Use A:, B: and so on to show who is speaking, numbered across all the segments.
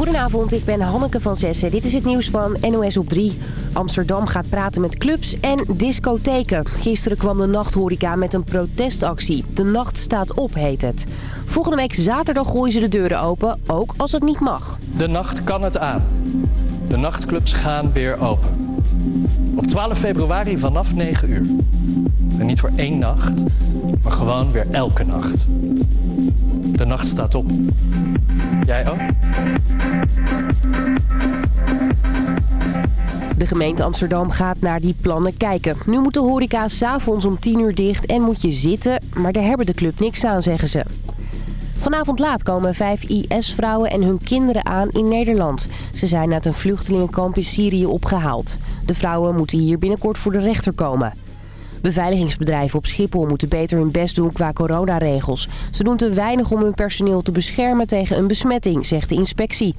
A: Goedenavond, ik ben Hanneke van Zessen. Dit is het nieuws van NOS op 3. Amsterdam gaat praten met clubs en discotheken. Gisteren kwam de nachthoreca met een protestactie. De nacht staat op, heet het. Volgende week zaterdag gooien ze de deuren open, ook als het niet mag.
B: De nacht kan het aan. De nachtclubs gaan weer open. Op 12 februari vanaf 9 uur. En niet voor één nacht, maar gewoon weer elke nacht. De nacht staat op. Jij ook?
A: De gemeente Amsterdam gaat naar die plannen kijken. Nu moet de horeca s'avonds om 10 uur dicht en moet je zitten, maar daar hebben de club niks aan, zeggen ze. Vanavond laat komen vijf IS-vrouwen en hun kinderen aan in Nederland. Ze zijn uit een vluchtelingenkamp in Syrië opgehaald. De vrouwen moeten hier binnenkort voor de rechter komen. Beveiligingsbedrijven op Schiphol moeten beter hun best doen qua coronaregels. Ze doen te weinig om hun personeel te beschermen tegen een besmetting, zegt de inspectie.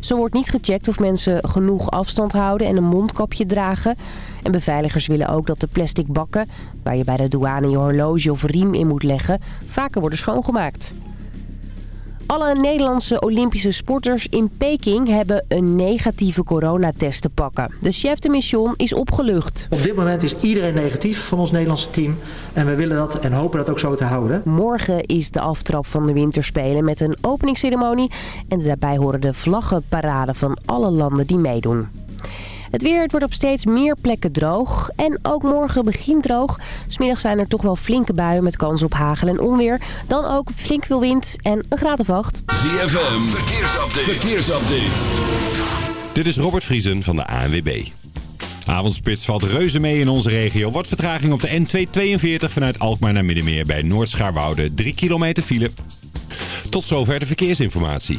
A: Zo wordt niet gecheckt of mensen genoeg afstand houden en een mondkapje dragen. En beveiligers willen ook dat de plastic bakken, waar je bij de douane je horloge of riem in moet leggen, vaker worden schoongemaakt. Alle Nederlandse Olympische sporters in Peking hebben een negatieve coronatest te pakken. De chef de mission is opgelucht.
C: Op dit moment is iedereen negatief van ons Nederlandse team. En we willen dat en hopen dat ook zo te houden.
A: Morgen is de aftrap van de winterspelen met een openingsceremonie. En daarbij horen de vlaggenparade van alle landen die meedoen. Het weer het wordt op steeds meer plekken droog. En ook morgen begint droog. Smiddag zijn er toch wel flinke buien met kans op hagel en onweer. Dan ook flink veel wind en een graad of acht.
D: ZFM, verkeersupdate. verkeersupdate.
E: Dit is Robert Vriesen van de ANWB. Avondspits valt reuze mee in onze regio. Wat vertraging op de N242 vanuit Alkmaar naar Middenmeer bij Noord-Schaarwoude. 3 kilometer file. Tot zover de verkeersinformatie.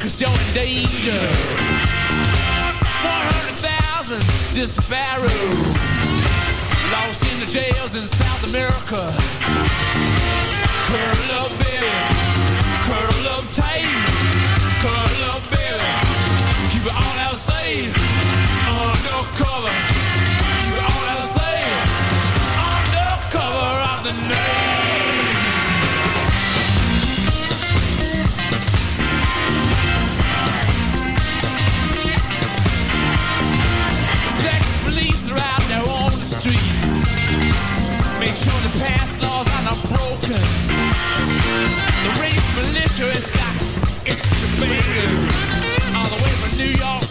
D: cause you're in danger. 100,000 disparos lost in the jails in South America. Curl up, baby. Curl up tight. Curl up, baby. Keep it all out safe. The past laws are now broken. The race militia has got incubators all the way from New York.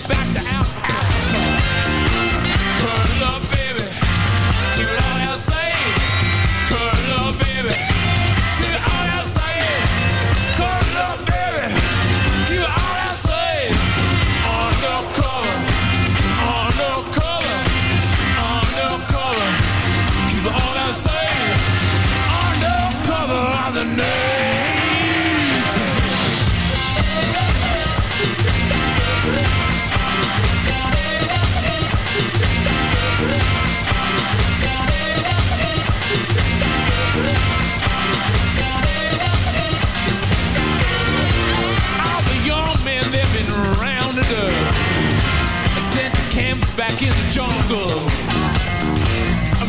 D: like in the jungle.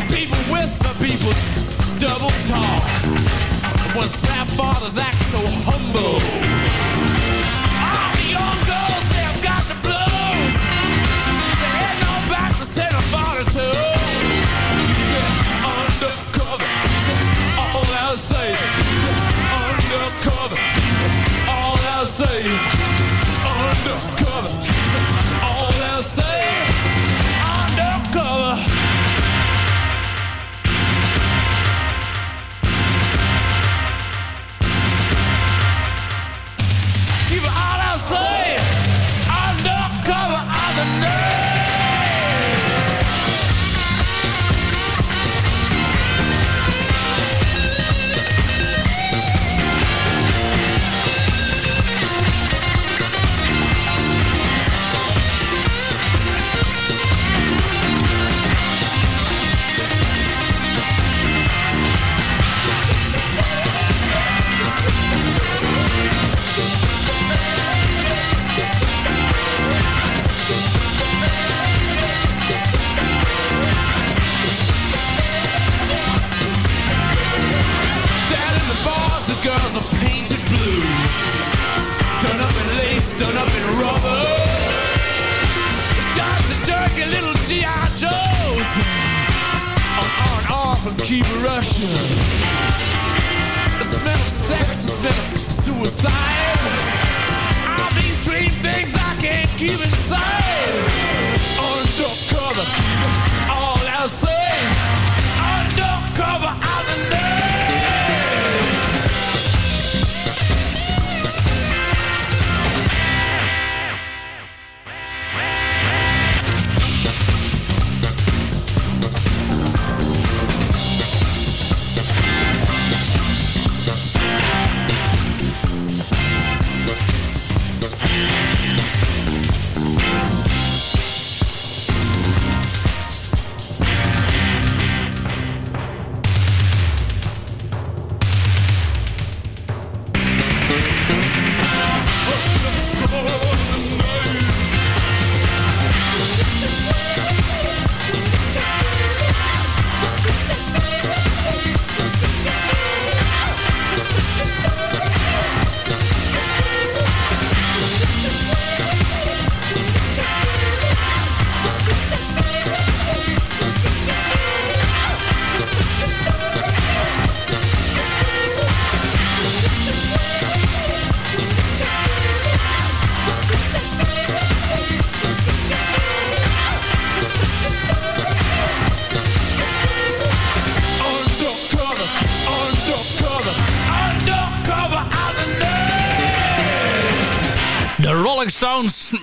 D: People whisper, people double talk. Once black fathers
F: act so humble.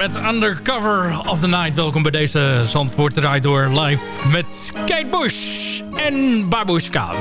F: met Undercover of the Night. Welkom bij deze Zandvoort Door live met Kate Bush en Babushka.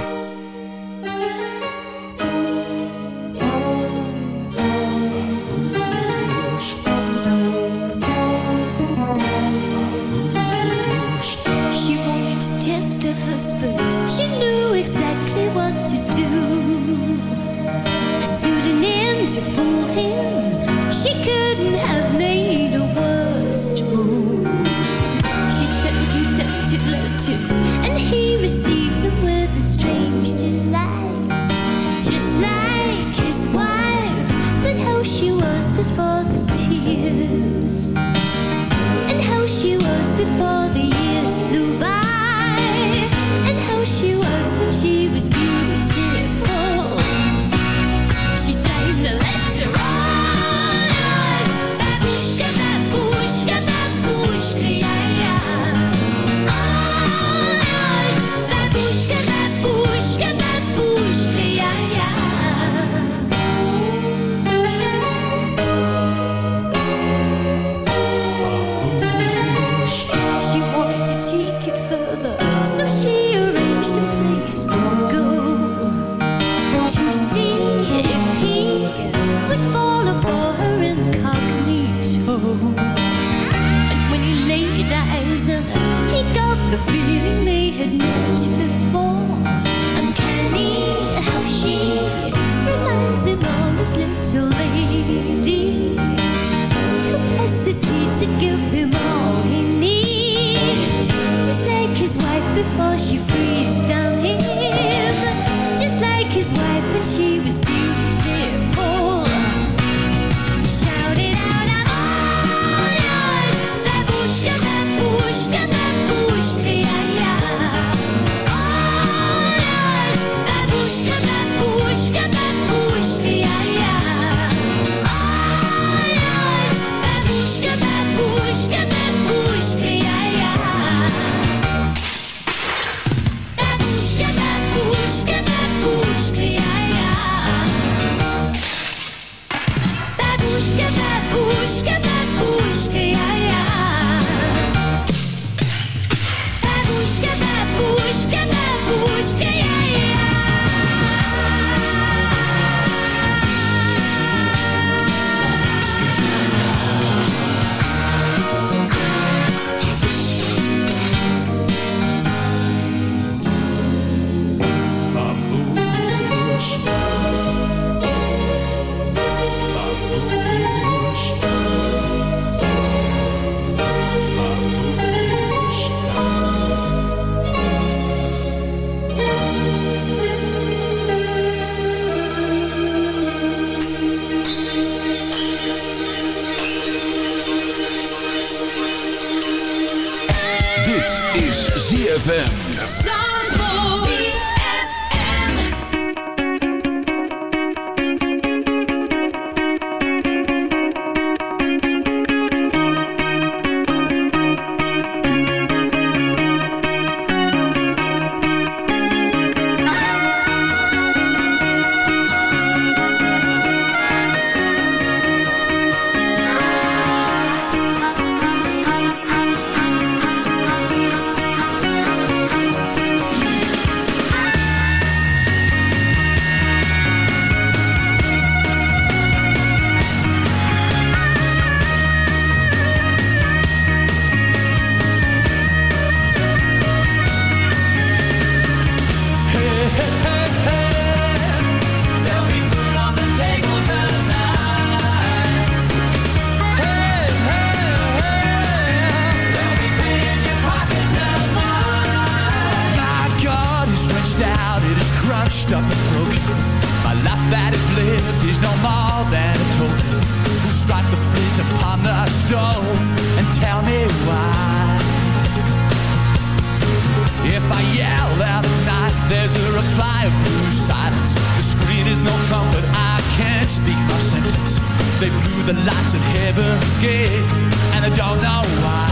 D: Yell out at night, there's a reply of blue silence. The screen is no comfort, I can't speak my sentence. They blew the lights at heaven's gate, and I don't know why.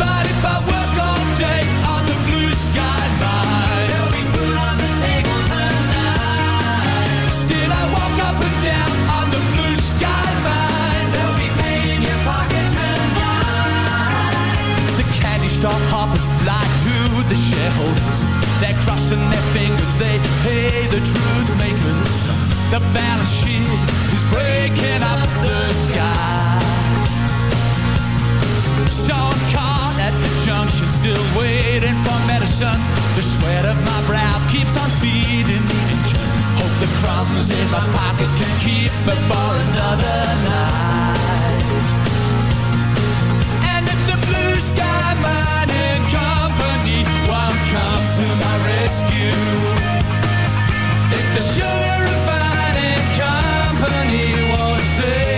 D: But if I work all day on the blue sky mine, there'll be food on the table tonight. Still I walk up and down on the blue sky mine. There'll be your pocket tonight. The candy store hoppers lie to the shareholders. They're crossing their fingers, they pay the truth makers. The balance sheet is breaking up the sky. So I'm caught at the junction, still waiting for medicine. The sweat of my brow keeps on feeding the engine. Hope the crumbs in my pocket can keep me for another night. And if the blue sky mining rescue, if the sugar refining company won't save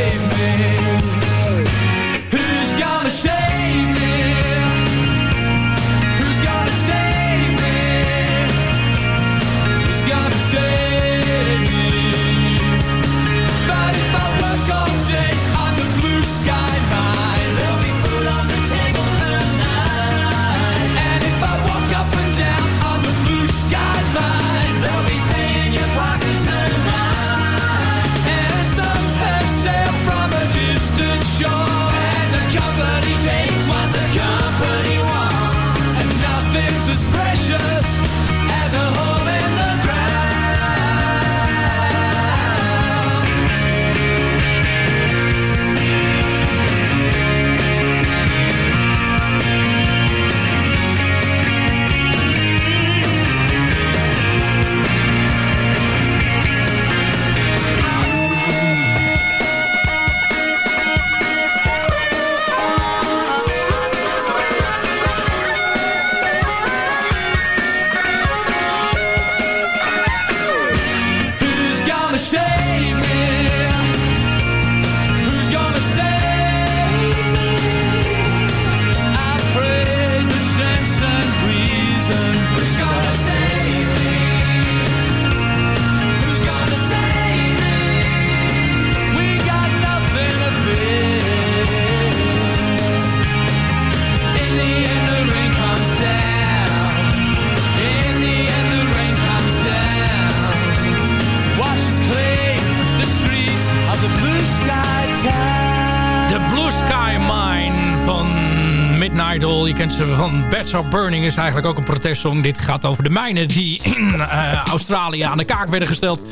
G: Beds Are Burning. Is eigenlijk ook een protestsong. Dit gaat over de mijnen die in uh, Australië aan de kaak werden gesteld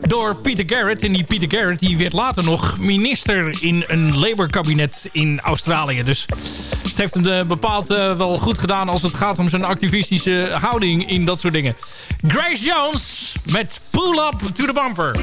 G: door Peter Garrett. En die Peter Garrett die werd later nog minister in een Labour-kabinet in Australië. Dus het heeft hem uh, bepaald uh, wel goed gedaan als het gaat om zijn activistische houding in dat soort dingen. Grace Jones met Pull Up to the Bumper.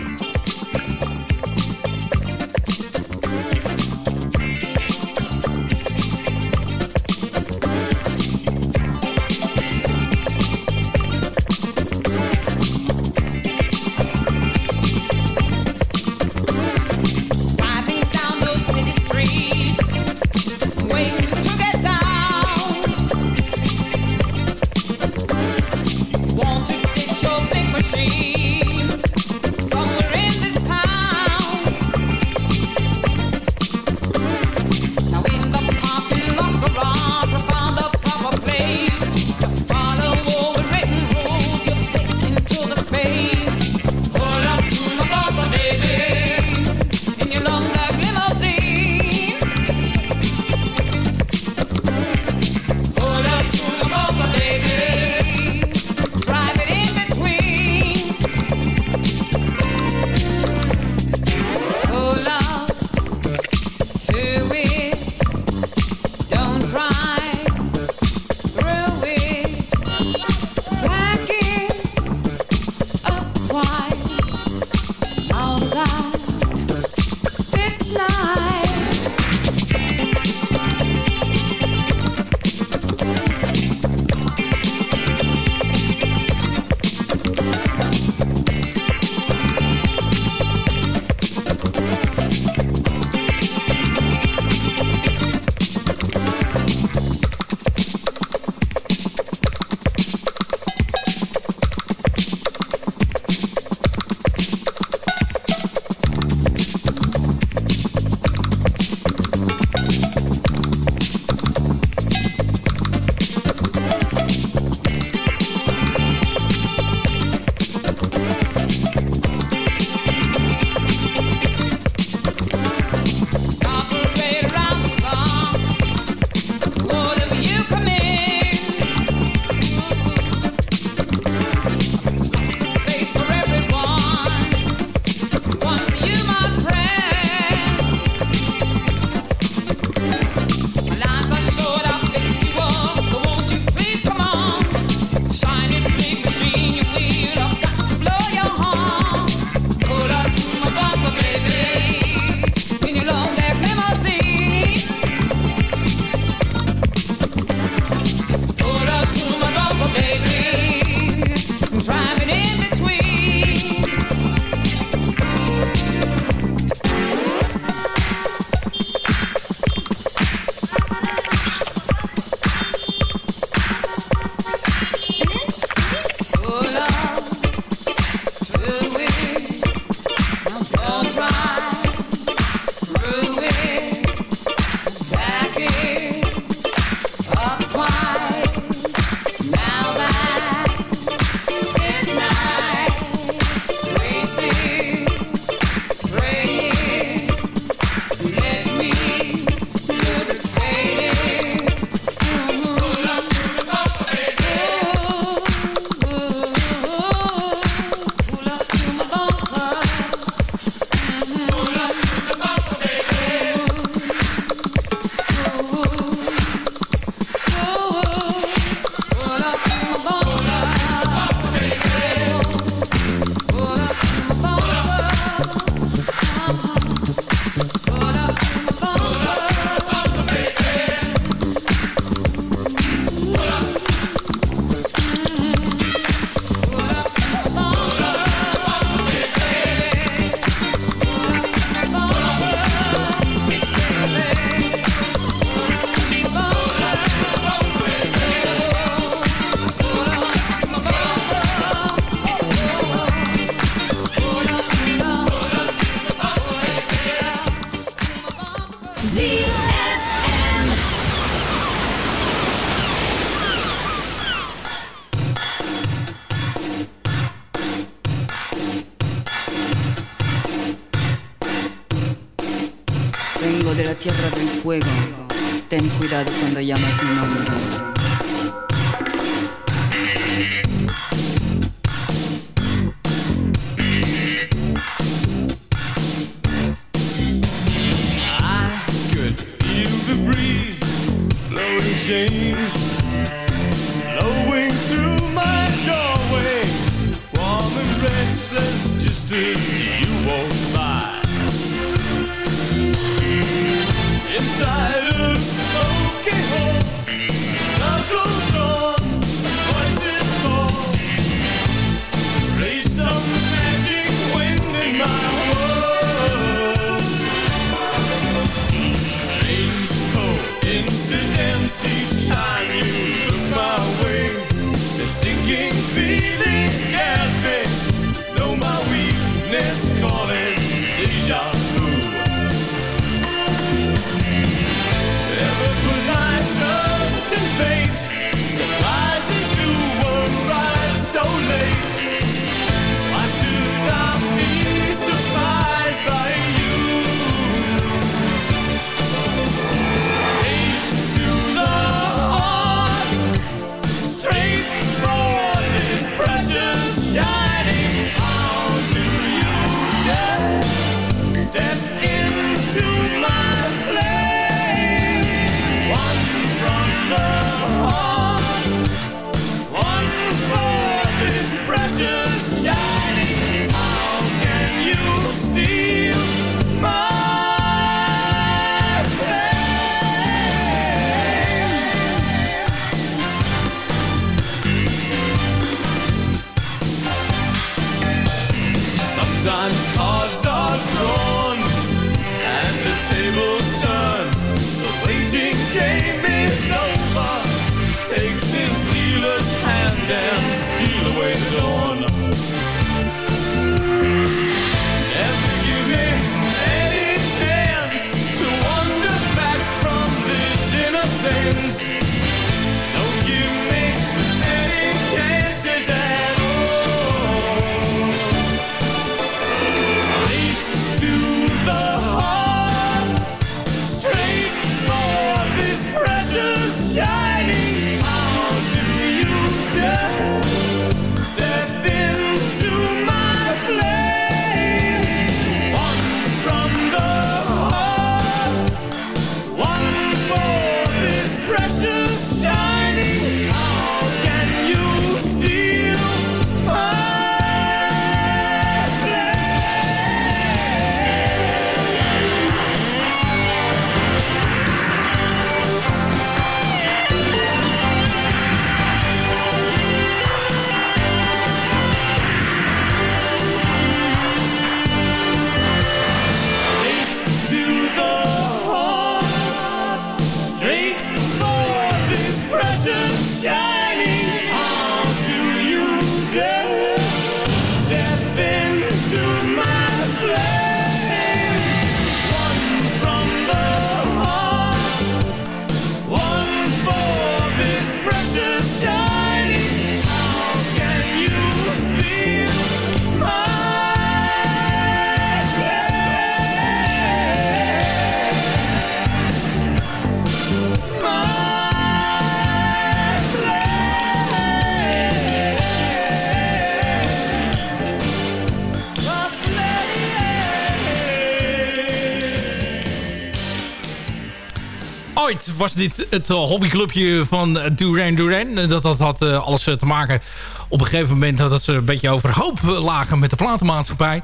H: Ooit was dit het eh, hobbyclubje van eh, Duran Duran. Dat, dat had eh, alles te maken op een gegeven moment... dat ze een beetje overhoop lagen met de platenmaatschappij.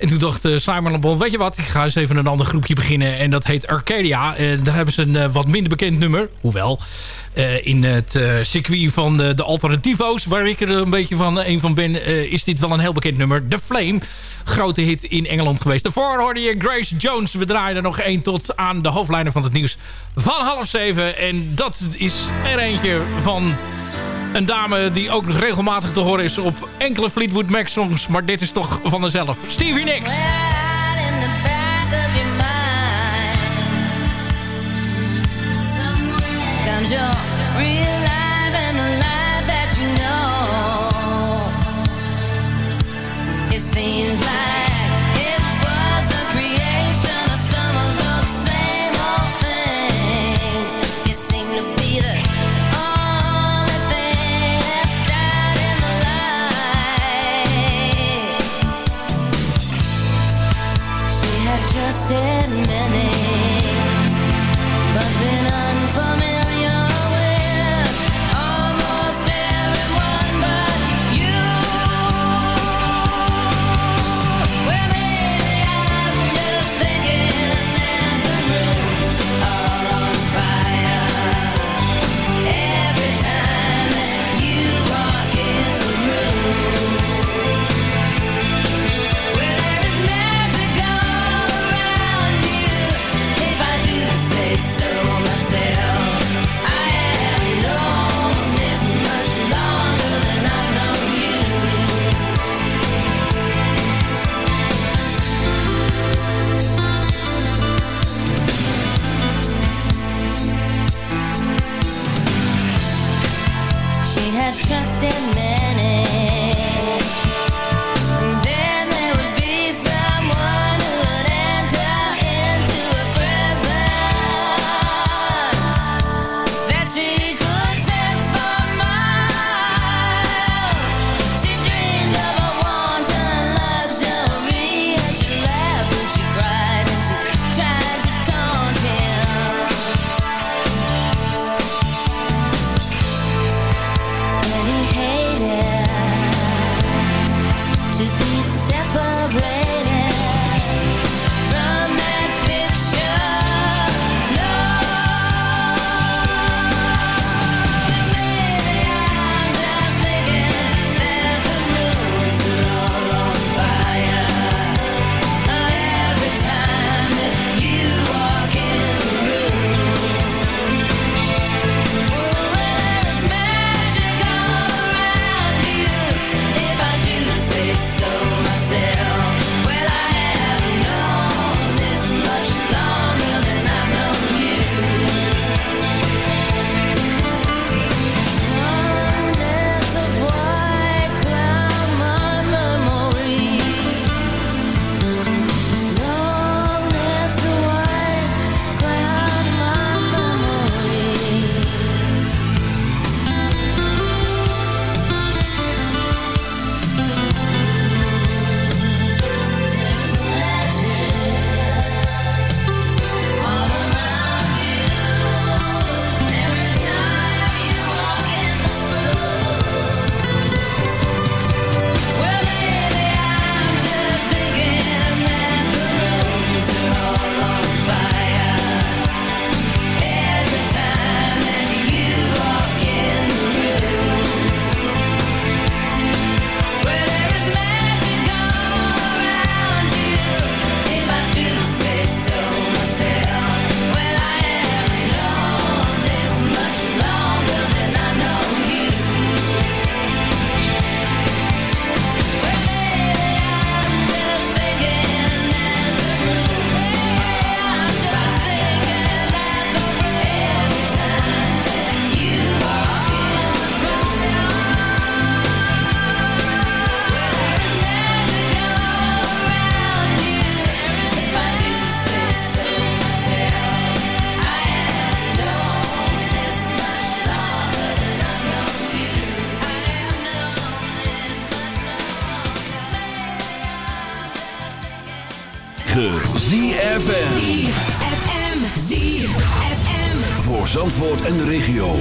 H: En toen dacht eh, Simon Le Bon, weet je wat, ik ga eens even een ander groepje beginnen. En dat heet Arcadia. En daar hebben ze een eh, wat minder bekend nummer. Hoewel, eh, in het eh, circuit van de, de alternativo's, waar ik er een beetje van een van ben, eh, is dit wel een heel bekend nummer. The Flame, grote hit in Engeland geweest. Daarvoor hoorde je Grace Jones. We draaien er nog één tot aan de hoofdlijnen van het nieuws van half zeven. En dat is er eentje van een dame die ook nog regelmatig te horen is op enkele Fleetwood Mac songs. Maar dit is toch van dezelfde. Stevie Nicks.
I: Seems like trusted many, but been unfamiliar than me.
J: ZFM.
I: ZFM, ZFM.
J: Voor Zandvoort en de regio.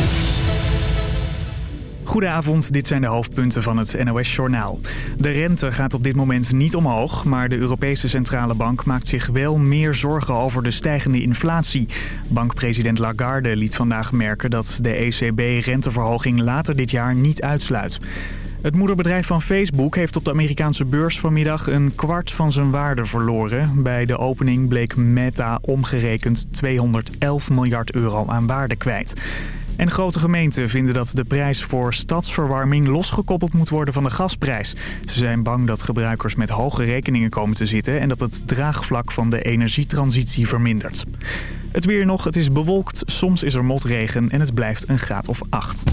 K: Goedenavond, dit zijn de hoofdpunten van het NOS-journaal. De rente gaat op dit moment niet omhoog, maar de Europese Centrale Bank maakt zich wel meer zorgen over de stijgende inflatie. Bankpresident Lagarde liet vandaag merken dat de ECB renteverhoging later dit jaar niet uitsluit. Het moederbedrijf van Facebook heeft op de Amerikaanse beurs vanmiddag een kwart van zijn waarde verloren. Bij de opening bleek Meta omgerekend 211 miljard euro aan waarde kwijt. En grote gemeenten vinden dat de prijs voor stadsverwarming losgekoppeld moet worden van de gasprijs. Ze zijn bang dat gebruikers met hoge rekeningen komen te zitten en dat het draagvlak van de energietransitie vermindert. Het weer nog, het is bewolkt, soms is er motregen en het blijft een graad of 8.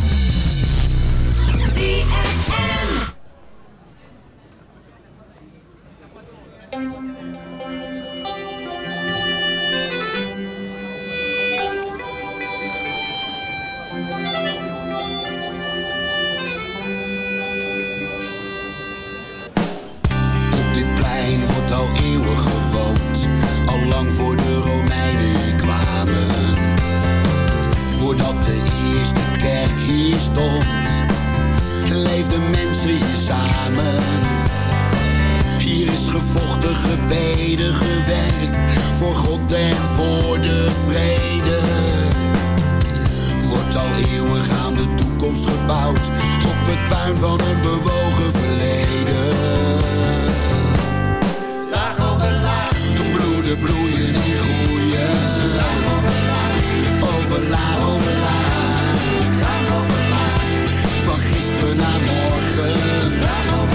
L: Laag over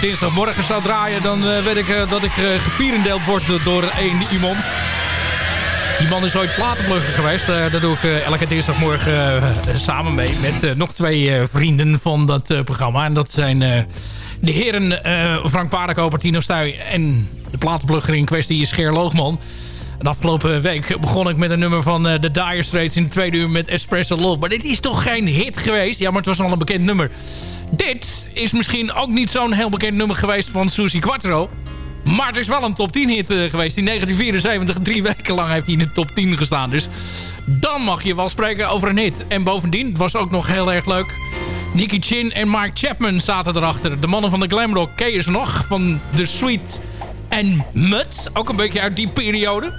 H: dinsdagmorgen zou draaien... dan eh, weet ik eh, dat ik gepierendeeld word door één iemand. Die man is ooit platenplugger geweest. daar doe ik elke dinsdagmorgen samen mee. Met nog twee vrienden van dat programma. En dat zijn de heren Frank Paardenkoper, Tino Stuy... en de platenplugger in kwestie is Geer Loogman... De afgelopen week begon ik met een nummer van de Dire Straits in de tweede uur met Espresso Love. Maar dit is toch geen hit geweest? Ja, maar het was al een bekend nummer. Dit is misschien ook niet zo'n heel bekend nummer geweest van Susie Quattro. Maar het is wel een top 10 hit uh, geweest. In 1974, drie weken lang heeft hij in de top 10 gestaan. Dus dan mag je wel spreken over een hit. En bovendien, het was ook nog heel erg leuk... Nicky Chin en Mark Chapman zaten erachter. De mannen van de glamrock ken je ze nog. Van The Sweet and Mud. Ook een beetje uit die periode.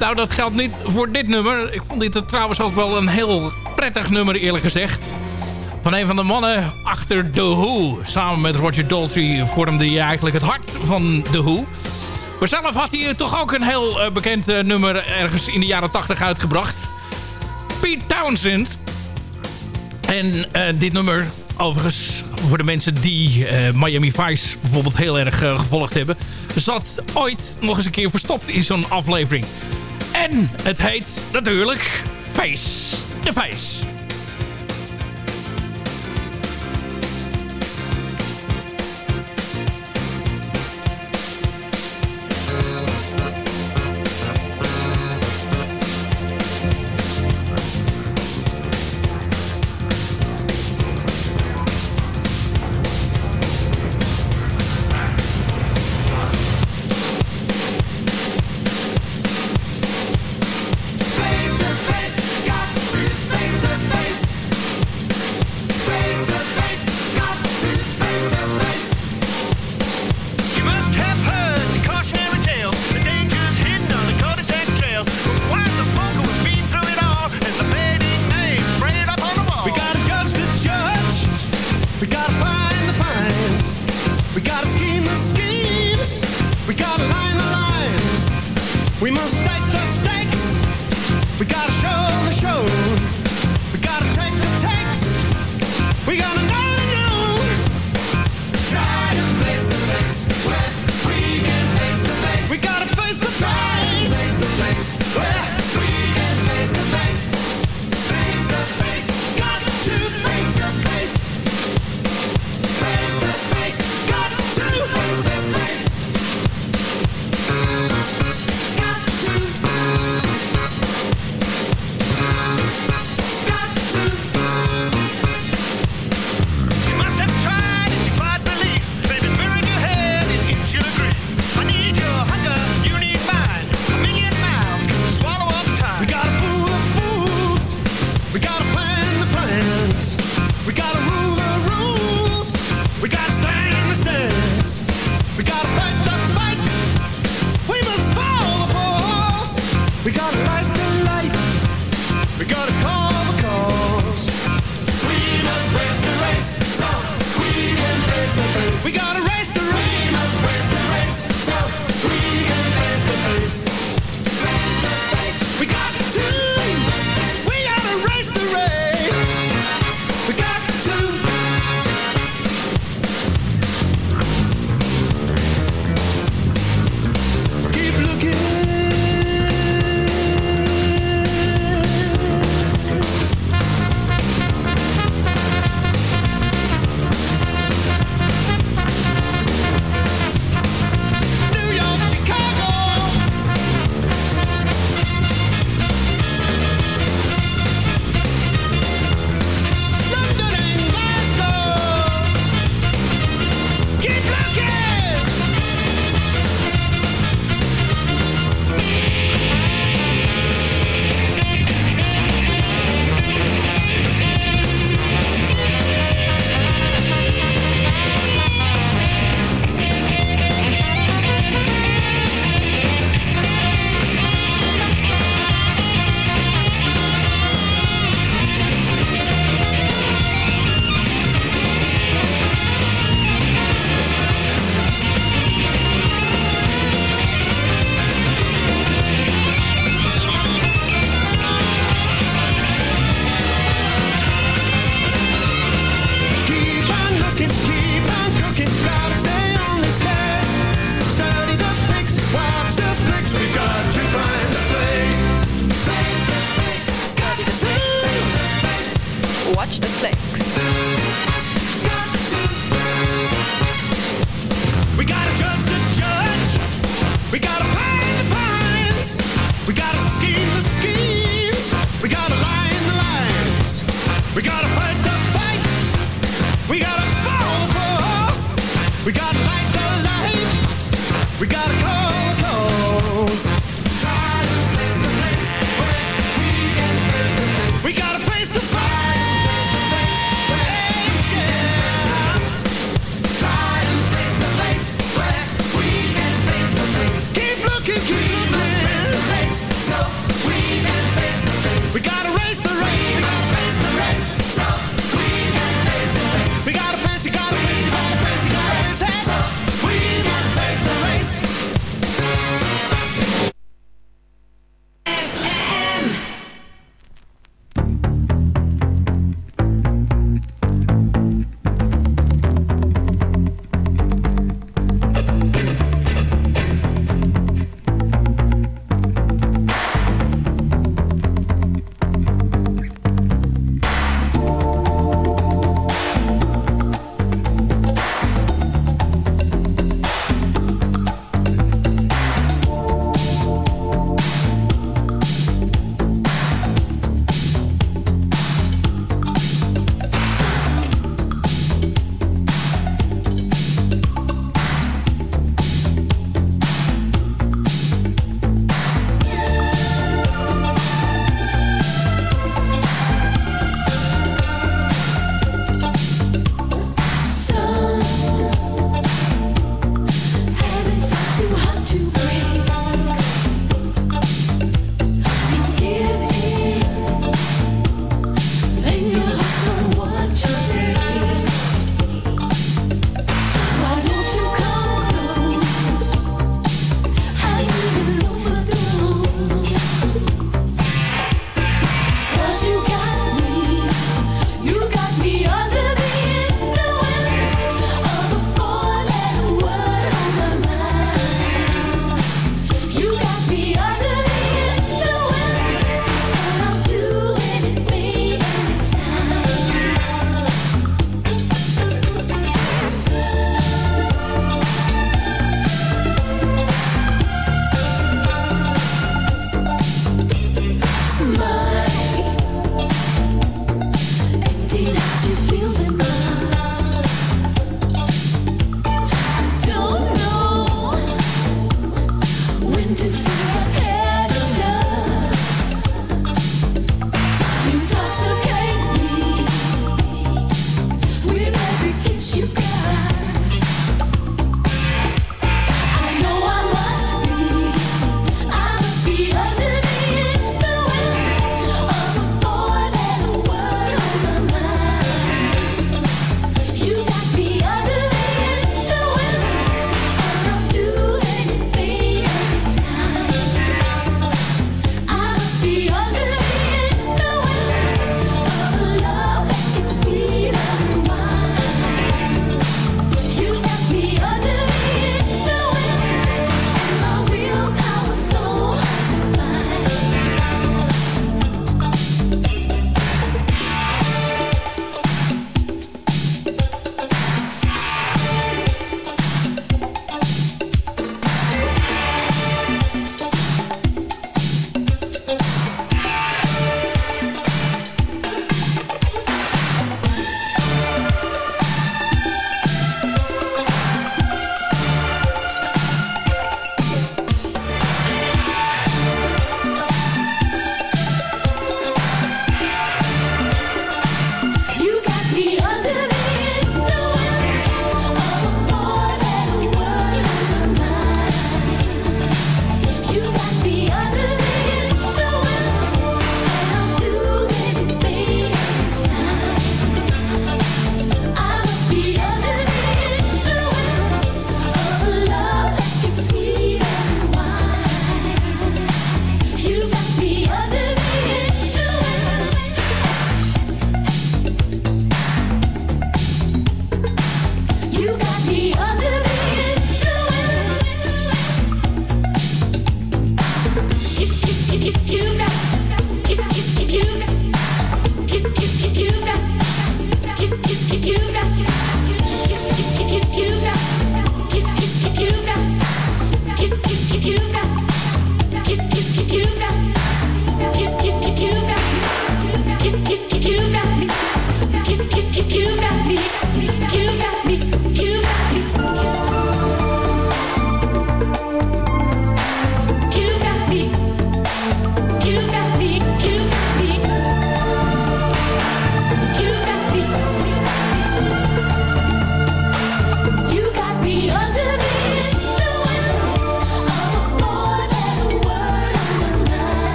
H: Nou, dat geldt niet voor dit nummer. Ik vond dit trouwens ook wel een heel prettig nummer eerlijk gezegd van een van de mannen achter The Who. Samen met Roger Daltrey vormde hij eigenlijk het hart van The Who. Maar zelf had hij toch ook een heel uh, bekend uh, nummer ergens in de jaren 80 uitgebracht. Pete Townsend. En uh, dit nummer, overigens, voor de mensen die Miami Vice bijvoorbeeld heel erg gevolgd hebben... zat ooit nog eens een keer verstopt in zo'n aflevering. En het heet natuurlijk Face. De face.
M: We got a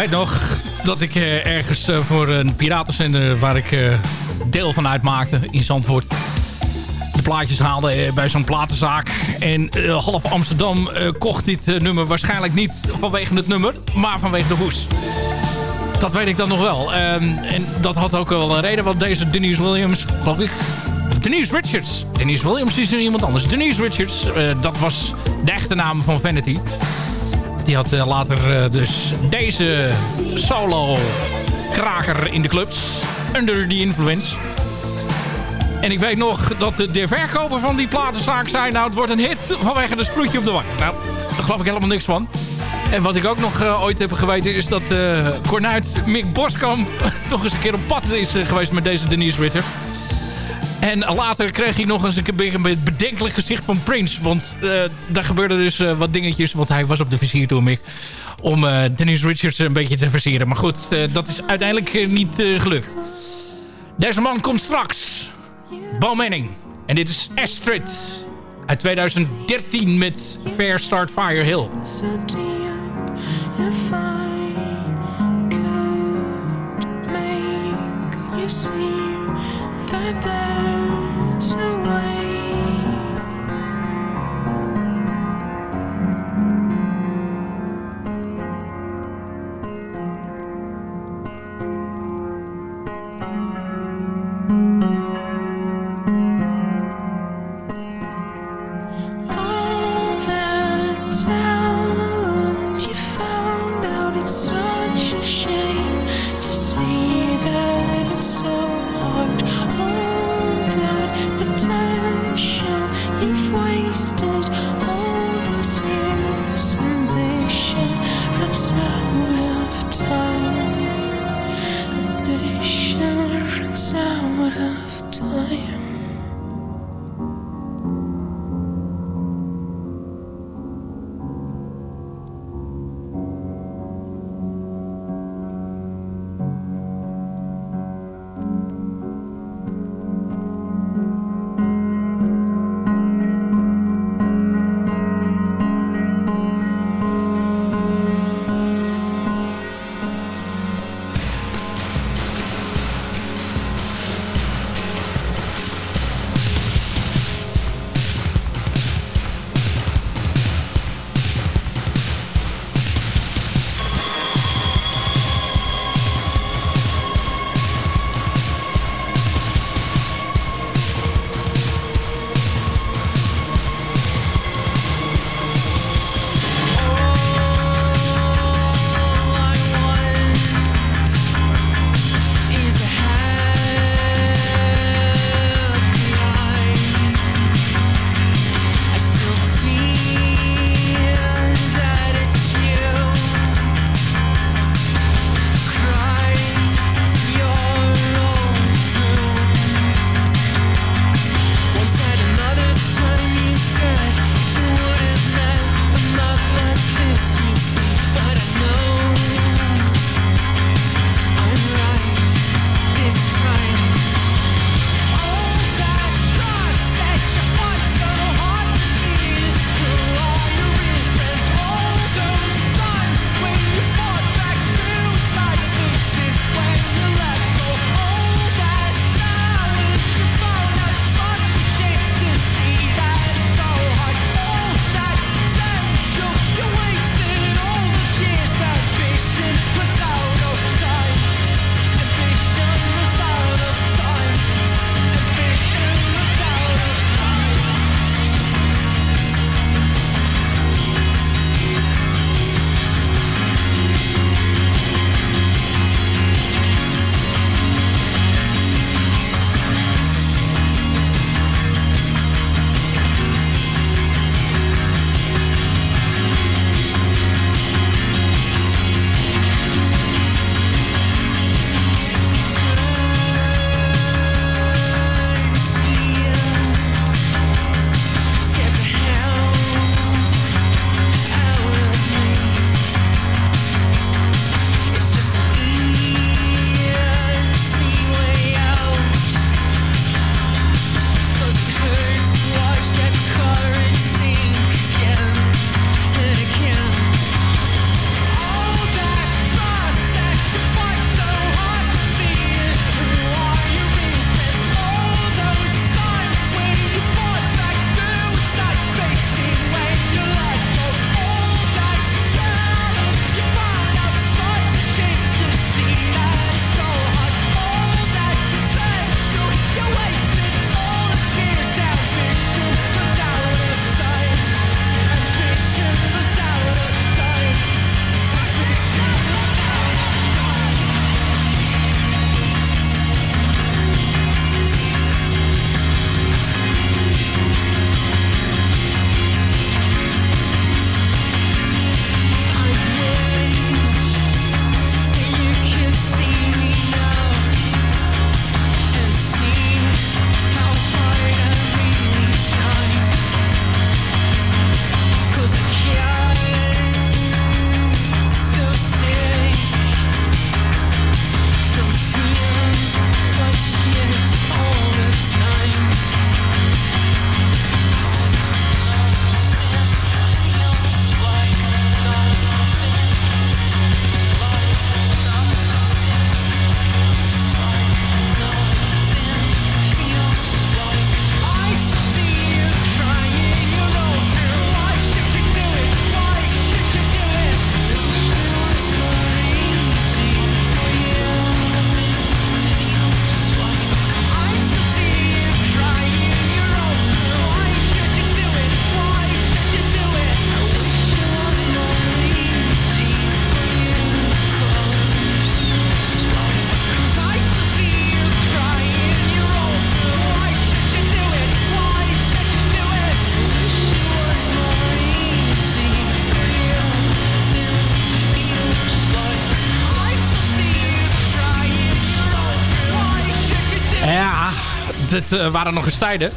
H: weet nog dat ik eh, ergens eh, voor een piratenzender... waar ik eh, deel van uitmaakte in Zandvoort... de plaatjes haalde bij zo'n platenzaak. En half Amsterdam kocht dit nummer waarschijnlijk niet vanwege het nummer... maar vanwege de hoes. Dat weet ik dan nog wel. Ehm, en dat had ook wel een reden, want deze Denise Williams, geloof ik... Denise Richards. Denise Williams is er iemand anders. Denise Richards, dat was de echte naam van Vanity. Die had eh, later eh, dus deze solo kraker in de clubs. Under the Influence. En ik weet nog dat de, verkoper van die platenzaak zei... nou, het wordt een hit vanwege de sproetje op de wang. Nou, daar geloof ik helemaal niks van. En wat ik ook nog eh, ooit heb geweten... is dat eh Cornuit Mick Boskamp nog eens een keer op pad is geweest... met deze Denise Ritter. En later kreeg hij nog eens een bedenkelijk gezicht van Prince. Want eh, daar gebeurden dus eh, wat dingetjes. Want hij was op de versiertour, Mick. Om eh, Denise Richards een beetje te versieren. Maar goed, dat is uiteindelijk niet gelukt. Deze man komt straks. Bo Manning. En dit is Astrid. Uit 2013 met Fair Start Fire Hill. Dat eh, waren nog eens tijden.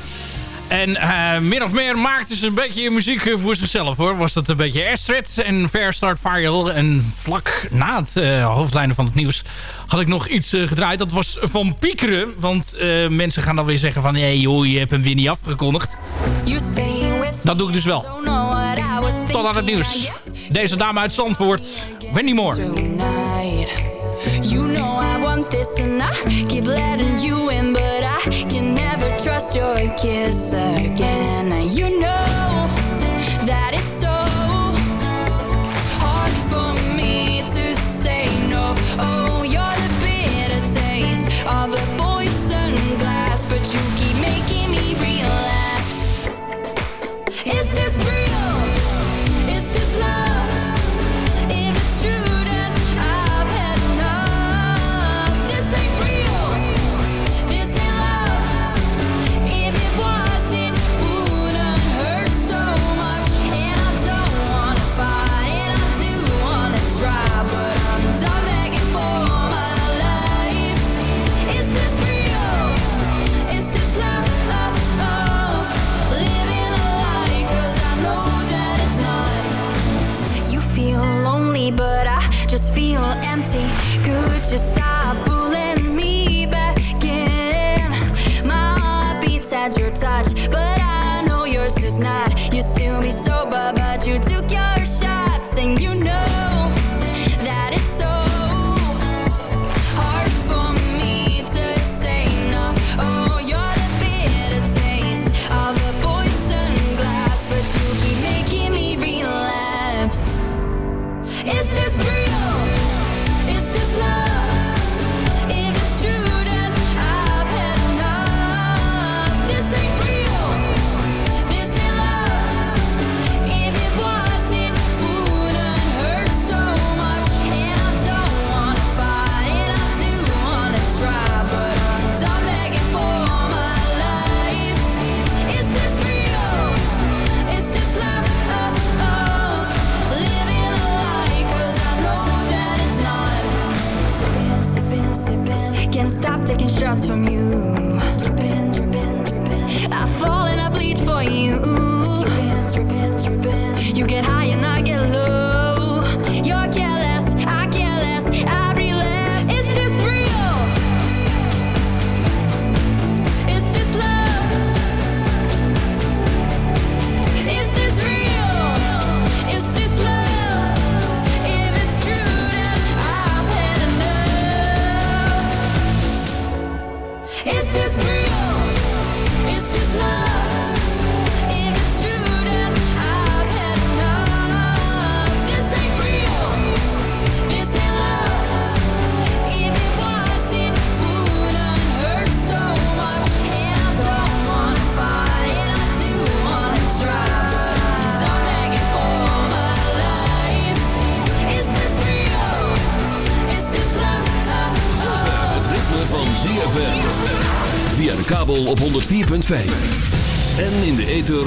H: En eh, min of meer maakten ze een beetje muziek eh, voor zichzelf hoor. Was dat een beetje Astrid en Fair Start Fire. En vlak na het uh, hoofdlijnen van het nieuws had ik nog iets uh, gedraaid. Dat was van Piekeren. Want mensen gaan dan weer zeggen van... Hé hey, joh, je hebt hem weer niet afgekondigd. Dat doe ik dus wel. Tot aan het nieuws. Deze dame uit Zandvoort. Wendy Moore.
N: You know I want this and I keep letting you in But I can never trust your kiss again You know that it's so hard for me to say no Oh, you're the bitter taste of the poison glass But you keep making me relapse Is this real? Is this love? Could you stop pulling me back in? My heart beats at your touch But I know yours is not Used to be sober but you took your shots And you know